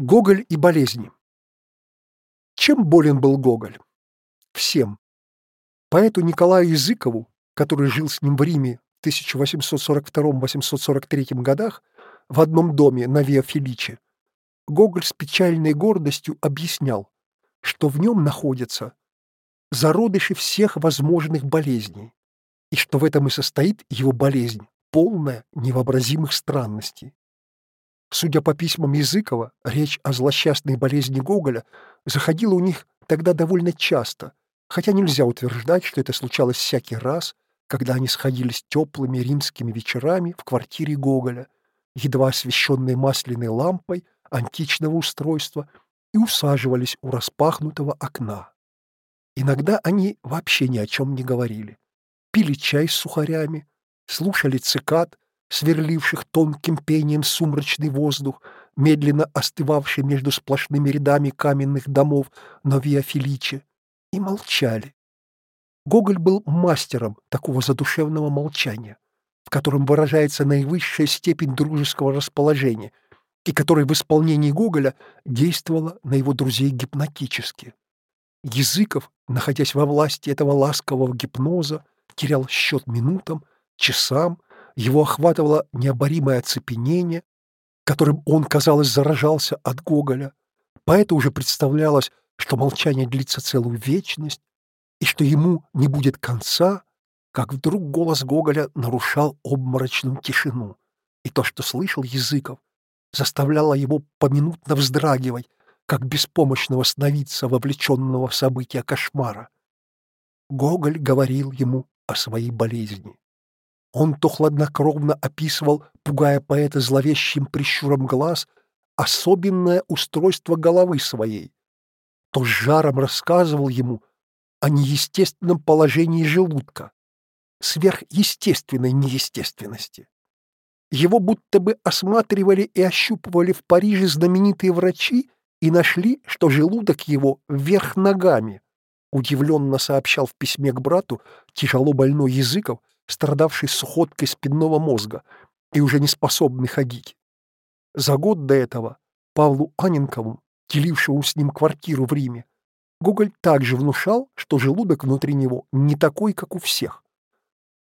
Гоголь и болезни. Чем болен был Гоголь? Всем. Поэту Николаю Языкову, который жил с ним в Риме в 1842-843 годах в одном доме на Виа Феличе, Гоголь с печальной гордостью объяснял, что в нем находятся зародыши всех возможных болезней, и что в этом и состоит его болезнь, полная невообразимых странностей. Судя по письмам Языкова, речь о злосчастной болезни Гоголя заходила у них тогда довольно часто, хотя нельзя утверждать, что это случалось всякий раз, когда они сходились теплыми римскими вечерами в квартире Гоголя, едва освещенной масляной лампой античного устройства, и усаживались у распахнутого окна. Иногда они вообще ни о чем не говорили. Пили чай с сухарями, слушали цикад, сверливших тонким пением сумрачный воздух, медленно остывавший между сплошными рядами каменных домов на Виафиличе, и молчали. Гоголь был мастером такого задушевного молчания, в котором выражается наивысшая степень дружеского расположения и который в исполнении Гоголя действовала на его друзей гипнотически. Языков, находясь во власти этого ласкового гипноза, терял счет минутам, часам, его охватывало необоримое оцепенение, которым он, казалось, заражался от Гоголя. Поэтому уже представлялось, что молчание длится целую вечность, и что ему не будет конца, как вдруг голос Гоголя нарушал обморочную тишину, и то, что слышал Языков, заставляло его поминутно вздрагивать, как беспомощного сновидца, вовлеченного в события кошмара. Гоголь говорил ему о своей болезни. Он то хладнокровно описывал, пугая поэта зловещим прищуром глаз, особенное устройство головы своей, то с жаром рассказывал ему о неестественном положении желудка, сверхъестественной неестественности. Его будто бы осматривали и ощупывали в Париже знаменитые врачи и нашли, что желудок его вверх ногами, удивленно сообщал в письме к брату тяжело больной Языков, страдавший сухоткой спинного мозга и уже не способный ходить. За год до этого Павлу Аненкову, делившему с ним квартиру в Риме, Гоголь также внушал, что желудок внутри него не такой, как у всех.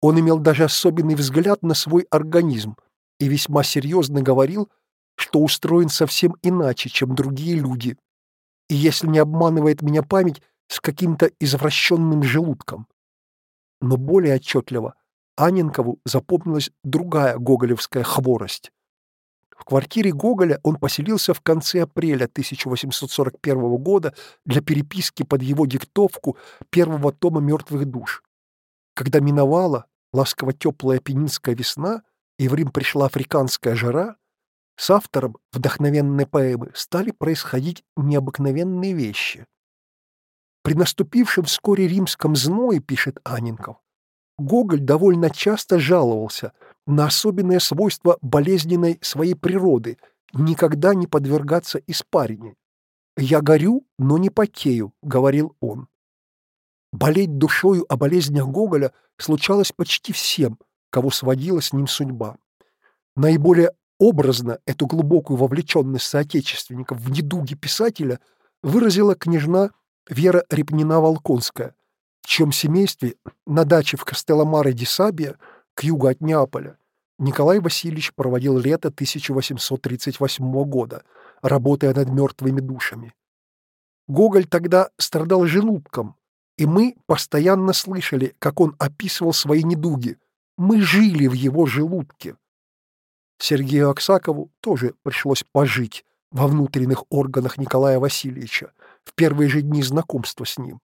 Он имел даже особенный взгляд на свой организм и весьма серьезно говорил, что устроен совсем иначе, чем другие люди, и, если не обманывает меня память, с каким-то извращенным желудком. Но более отчетливо Аненкову запомнилась другая гоголевская хворость. В квартире Гоголя он поселился в конце апреля 1841 года для переписки под его диктовку первого тома «Мертвых душ». Когда миновала ласково-теплая пенинская весна и в Рим пришла африканская жара, с автором вдохновенной поэмы стали происходить необыкновенные вещи. При наступившем вскоре римском зное, пишет Анинков, Гоголь довольно часто жаловался на особенное свойство болезненной своей природы никогда не подвергаться испарине. «Я горю, но не потею», — говорил он. Болеть душою о болезнях Гоголя случалось почти всем, кого сводила с ним судьба. Наиболее образно эту глубокую вовлеченность соотечественников в недуги писателя выразила княжна Вера Репнина-Волконская — чем семействе на даче в Кастелламаре-ди-Сабия к югу от Неаполя Николай Васильевич проводил лето 1838 года, работая над мертвыми душами. Гоголь тогда страдал желудком, и мы постоянно слышали, как он описывал свои недуги. Мы жили в его желудке. Сергею Аксакову тоже пришлось пожить во внутренних органах Николая Васильевича в первые же дни знакомства с ним.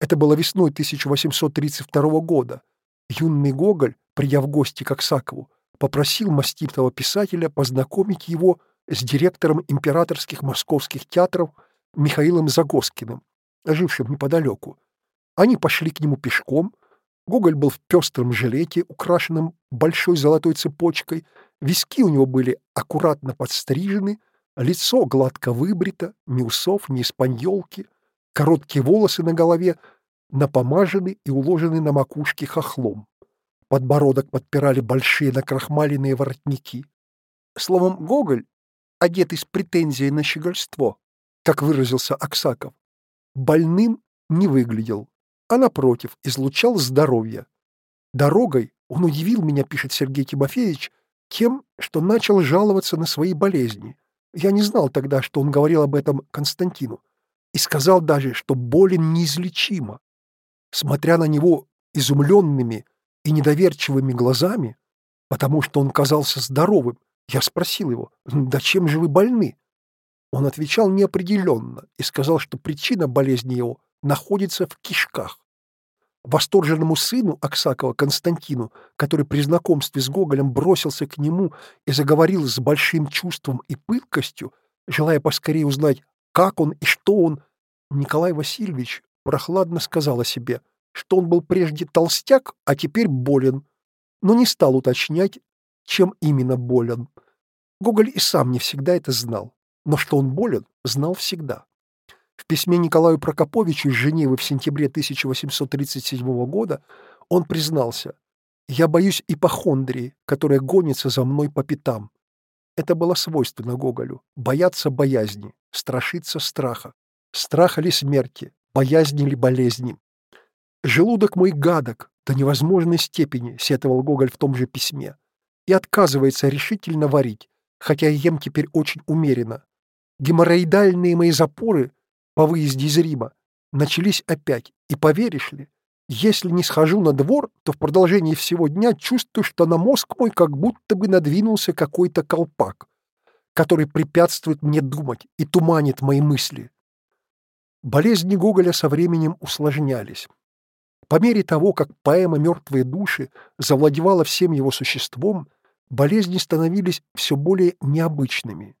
Это было весной 1832 года. Юный Гоголь, придя в гости к Аксакову, попросил маститого писателя познакомить его с директором императорских московских театров Михаилом Загоскиным, жившим неподалеку. Они пошли к нему пешком. Гоголь был в пестром жилете, украшенном большой золотой цепочкой. Виски у него были аккуратно подстрижены, лицо гладко выбрито, ни усов, ни испаньолки — Короткие волосы на голове напомажены и уложены на макушке хохлом. Подбородок подпирали большие накрахмаленные воротники. Словом, Гоголь одетый с претензией на щегольство, как выразился Аксаков, больным не выглядел, а, напротив, излучал здоровье. Дорогой он удивил меня, пишет Сергей Тимофеевич, тем, что начал жаловаться на свои болезни. Я не знал тогда, что он говорил об этом Константину, и сказал даже, что болен неизлечимо. Смотря на него изумленными и недоверчивыми глазами, потому что он казался здоровым, я спросил его, «Да чем же вы больны?» Он отвечал неопределенно и сказал, что причина болезни его находится в кишках. Восторженному сыну Аксакова Константину, который при знакомстве с Гоголем бросился к нему и заговорил с большим чувством и пылкостью, желая поскорее узнать, как он и что он, Николай Васильевич прохладно сказал о себе, что он был прежде толстяк, а теперь болен, но не стал уточнять, чем именно болен. Гоголь и сам не всегда это знал, но что он болен, знал всегда. В письме Николаю Прокоповичу из Женевы в сентябре 1837 года он признался «Я боюсь ипохондрии, которая гонится за мной по пятам». Это было свойственно Гоголю – бояться боязни, страшиться страха. Страха ли смерти, боязни ли болезни. «Желудок мой гадок до невозможной степени», — сетовал Гоголь в том же письме, «и отказывается решительно варить, хотя ем теперь очень умеренно. Геморроидальные мои запоры по выезде из Рима начались опять, и поверишь ли, если не схожу на двор, то в продолжении всего дня чувствую, что на мозг мой как будто бы надвинулся какой-то колпак, который препятствует мне думать и туманит мои мысли. Болезни Гоголя со временем усложнялись. По мере того, как поэма «Мертвые души» завладевала всем его существом, болезни становились все более необычными,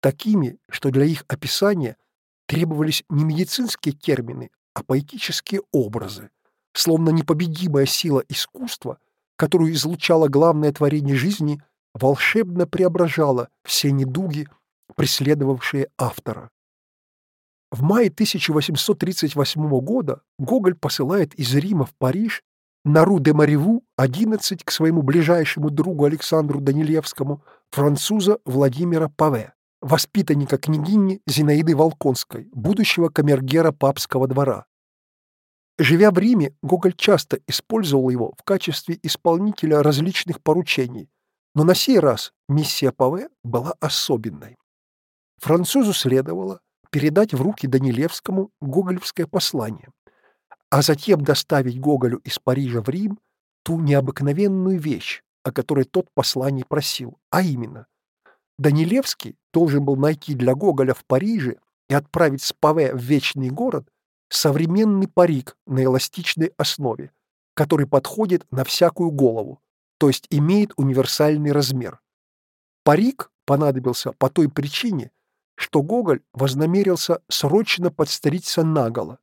такими, что для их описания требовались не медицинские термины, а поэтические образы, словно непобедимая сила искусства, которую излучало главное творение жизни, волшебно преображала все недуги, преследовавшие автора. В мае 1838 года Гоголь посылает из Рима в Париж на Ру-де-Мареву 11 к своему ближайшему другу Александру Данилевскому, француза Владимира Паве воспитанника княгини Зинаиды Волконской, будущего камергера папского двора. Живя в Риме, Гоголь часто использовал его в качестве исполнителя различных поручений, но на сей раз миссия Паве была особенной. Французу следовало передать в руки Данилевскому гоголевское послание, а затем доставить Гоголю из Парижа в Рим ту необыкновенную вещь, о которой тот послание просил, а именно – Данилевский должен был найти для Гоголя в Париже и отправить с Паве в Вечный город современный парик на эластичной основе, который подходит на всякую голову, то есть имеет универсальный размер. Парик понадобился по той причине, что Гоголь вознамерился срочно подстричься наголо,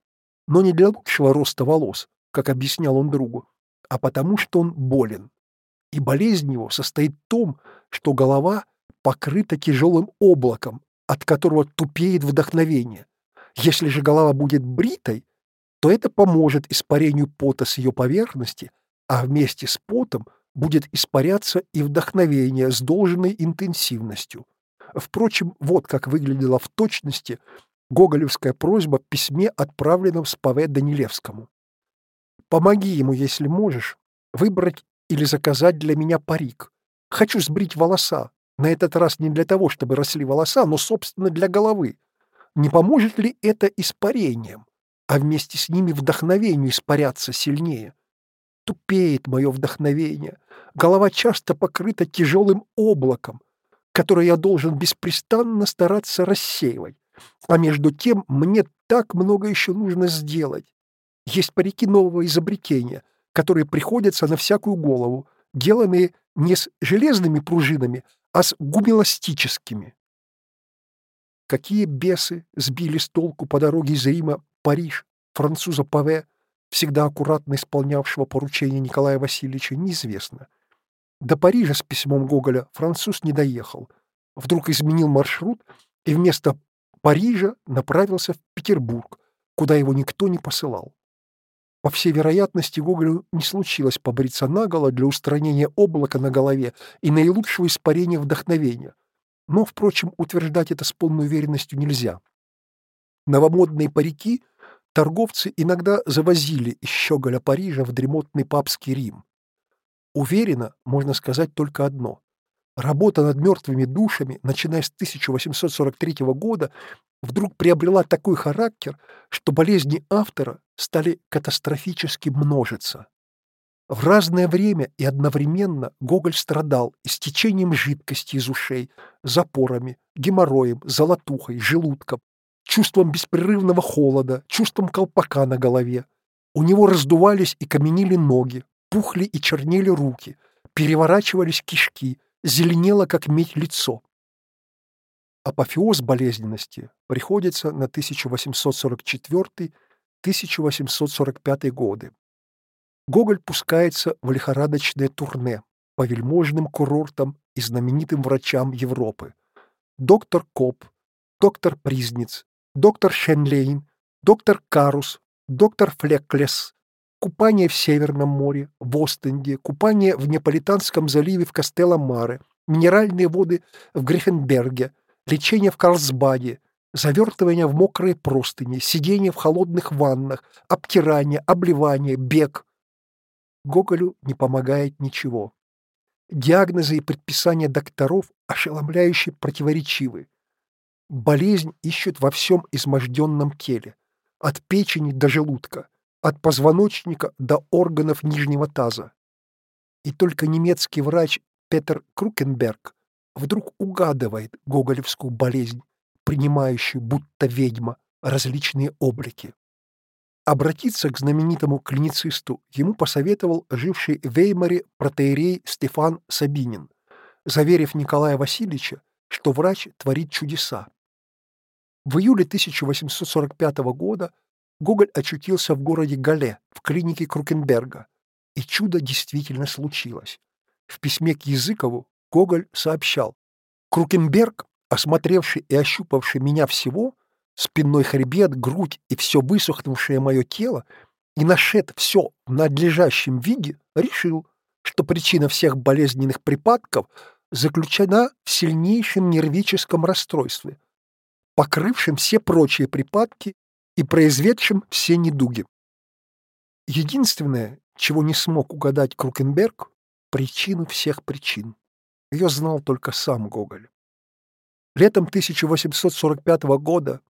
но не для лучшего роста волос, как объяснял он другу, а потому что он болен. И болезнь его состоит в том, что голова покрыта тяжелым облаком, от которого тупеет вдохновение. Если же голова будет бритой, то это поможет испарению пота с ее поверхности, а вместе с потом будет испаряться и вдохновение с должной интенсивностью. Впрочем, вот как выглядела в точности гоголевская просьба в письме, отправленном с Данилевскому. «Помоги ему, если можешь, выбрать или заказать для меня парик. Хочу сбрить волоса, на этот раз не для того, чтобы росли волоса, но, собственно, для головы. Не поможет ли это испарением, а вместе с ними вдохновению испаряться сильнее? Тупеет мое вдохновение. Голова часто покрыта тяжелым облаком, которое я должен беспрестанно стараться рассеивать. А между тем мне так много еще нужно сделать. Есть парики нового изобретения, которые приходятся на всякую голову, деланные не с железными пружинами, а с гумеластическими. Какие бесы сбили с толку по дороге из Рима Париж француза Паве, всегда аккуратно исполнявшего поручения Николая Васильевича, неизвестно. До Парижа с письмом Гоголя француз не доехал. Вдруг изменил маршрут и вместо Парижа направился в Петербург, куда его никто не посылал. По всей вероятности, Гоголю не случилось побриться наголо для устранения облака на голове и наилучшего испарения вдохновения. Но, впрочем, утверждать это с полной уверенностью нельзя. Новомодные парики торговцы иногда завозили из щеголя Парижа в дремотный папский Рим. Уверенно можно сказать только одно. Работа над мертвыми душами, начиная с 1843 года, вдруг приобрела такой характер, что болезни автора стали катастрофически множиться. В разное время и одновременно Гоголь страдал истечением жидкости из ушей, запорами, геморроем, золотухой, желудком, чувством беспрерывного холода, чувством колпака на голове. У него раздувались и каменили ноги, пухли и чернели руки, переворачивались кишки, зеленело, как медь, лицо. Апофеоз болезненности приходится на 1844-1845 годы. Гоголь пускается в лихорадочное турне по вельможным курортам и знаменитым врачам Европы. Доктор Коп, доктор Призниц, доктор Шенлейн, доктор Карус, доктор Флеклес, купание в Северном море, в Остенде, купание в Неаполитанском заливе в Кастелло-Маре, минеральные воды в Гриффенберге, лечение в Карлсбаде, завертывание в мокрые простыни, сидение в холодных ваннах, обтирание, обливание, бег. Гоголю не помогает ничего. Диагнозы и предписания докторов ошеломляюще противоречивы. Болезнь ищут во всем изможденном теле, от печени до желудка, от позвоночника до органов нижнего таза. И только немецкий врач Петер Крукенберг вдруг угадывает гоголевскую болезнь, принимающую, будто ведьма, различные облики. Обратиться к знаменитому клиницисту ему посоветовал живший в Веймаре протеерей Стефан Сабинин, заверив Николая Васильевича, что врач творит чудеса. В июле 1845 года Гоголь очутился в городе Гале, в клинике Крукенберга, и чудо действительно случилось. В письме к Языкову Гоголь сообщал, «Крукенберг, осмотревший и ощупавший меня всего, спинной хребет, грудь и все высохнувшее мое тело, и нашед все в надлежащем виде, решил, что причина всех болезненных припадков заключена в сильнейшем нервическом расстройстве, покрывшем все прочие припадки и произведшим все недуги. Единственное, чего не смог угадать Крукенберг, причину всех причин. Ее знал только сам Гоголь. Летом 1845 года,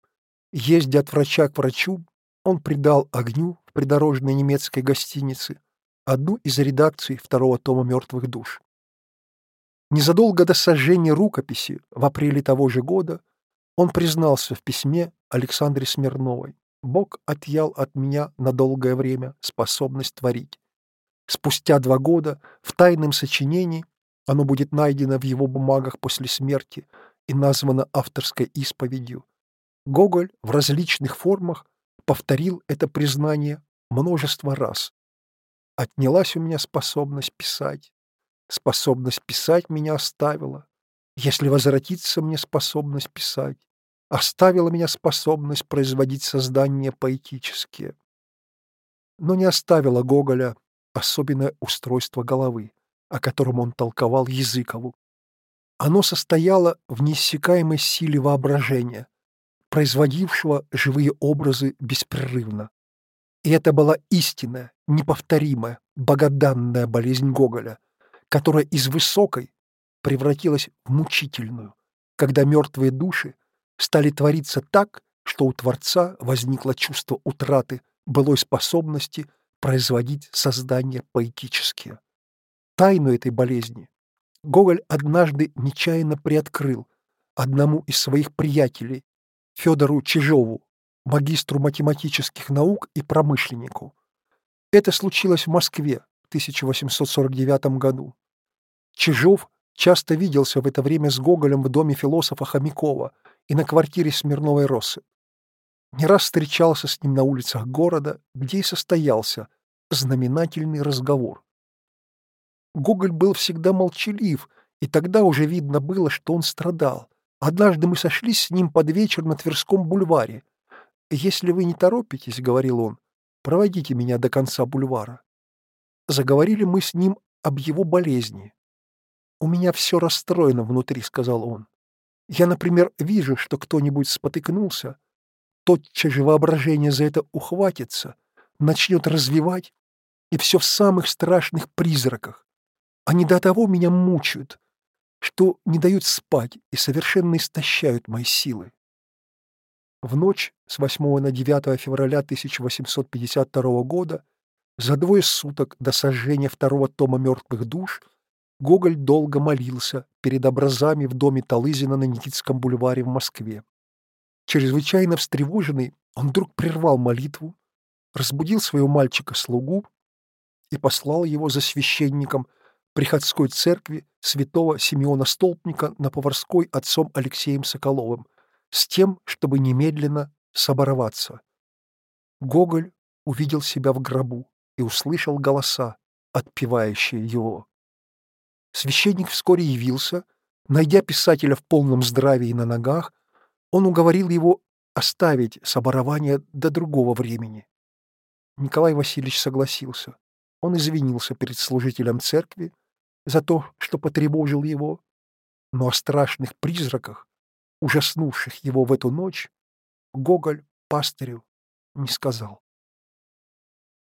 ездя от врача к врачу, он придал огню в придорожной немецкой гостинице одну из редакций второго тома «Мертвых душ». Незадолго до сожжения рукописи в апреле того же года он признался в письме Александре Смирновой. «Бог отъял от меня на долгое время способность творить. Спустя два года в тайном сочинении оно будет найдено в его бумагах после смерти и названо авторской исповедью. Гоголь в различных формах повторил это признание множество раз. Отнялась у меня способность писать. Способность писать меня оставила. Если возвратится мне способность писать, оставила меня способность производить создания поэтические. Но не оставила Гоголя особенное устройство головы, о котором он толковал Языкову. Оно состояло в неиссякаемой силе воображения, производившего живые образы беспрерывно. И это была истинная, неповторимая, богоданная болезнь Гоголя, которая из высокой превратилась в мучительную, когда мертвые души стали твориться так, что у Творца возникло чувство утраты былой способности производить создания поэтические. Тайну этой болезни Гоголь однажды нечаянно приоткрыл одному из своих приятелей, Федору Чижову, магистру математических наук и промышленнику. Это случилось в Москве в 1849 году. Чижов часто виделся в это время с Гоголем в доме философа Хомякова и на квартире Смирновой Россы. Не раз встречался с ним на улицах города, где и состоялся знаменательный разговор. Гоголь был всегда молчалив, и тогда уже видно было, что он страдал. Однажды мы сошлись с ним под вечер на Тверском бульваре. «Если вы не торопитесь, — говорил он, — проводите меня до конца бульвара». Заговорили мы с ним об его болезни. «У меня все расстроено внутри», — сказал он. Я, например, вижу, что кто-нибудь спотыкнулся, тотчас же воображение за это ухватится, начнет развивать, и все в самых страшных призраках. Они до того меня мучают, что не дают спать и совершенно истощают мои силы. В ночь с 8 на 9 февраля 1852 года, за двое суток до сожжения второго тома «Мертвых душ», Гоголь долго молился перед образами в доме Талызина на Никитском бульваре в Москве. Чрезвычайно встревоженный, он вдруг прервал молитву, разбудил своего мальчика-слугу и послал его за священником приходской церкви святого Симеона Столпника на Поварской отцом Алексеем Соколовым с тем, чтобы немедленно собороваться. Гоголь увидел себя в гробу и услышал голоса, отпевающие его. Священник вскоре явился, найдя писателя в полном здравии на ногах, он уговорил его оставить соборование до другого времени. Николай Васильевич согласился. Он извинился перед служителем церкви за то, что потревожил его, но о страшных призраках, ужаснувших его в эту ночь, Гоголь пастырю не сказал.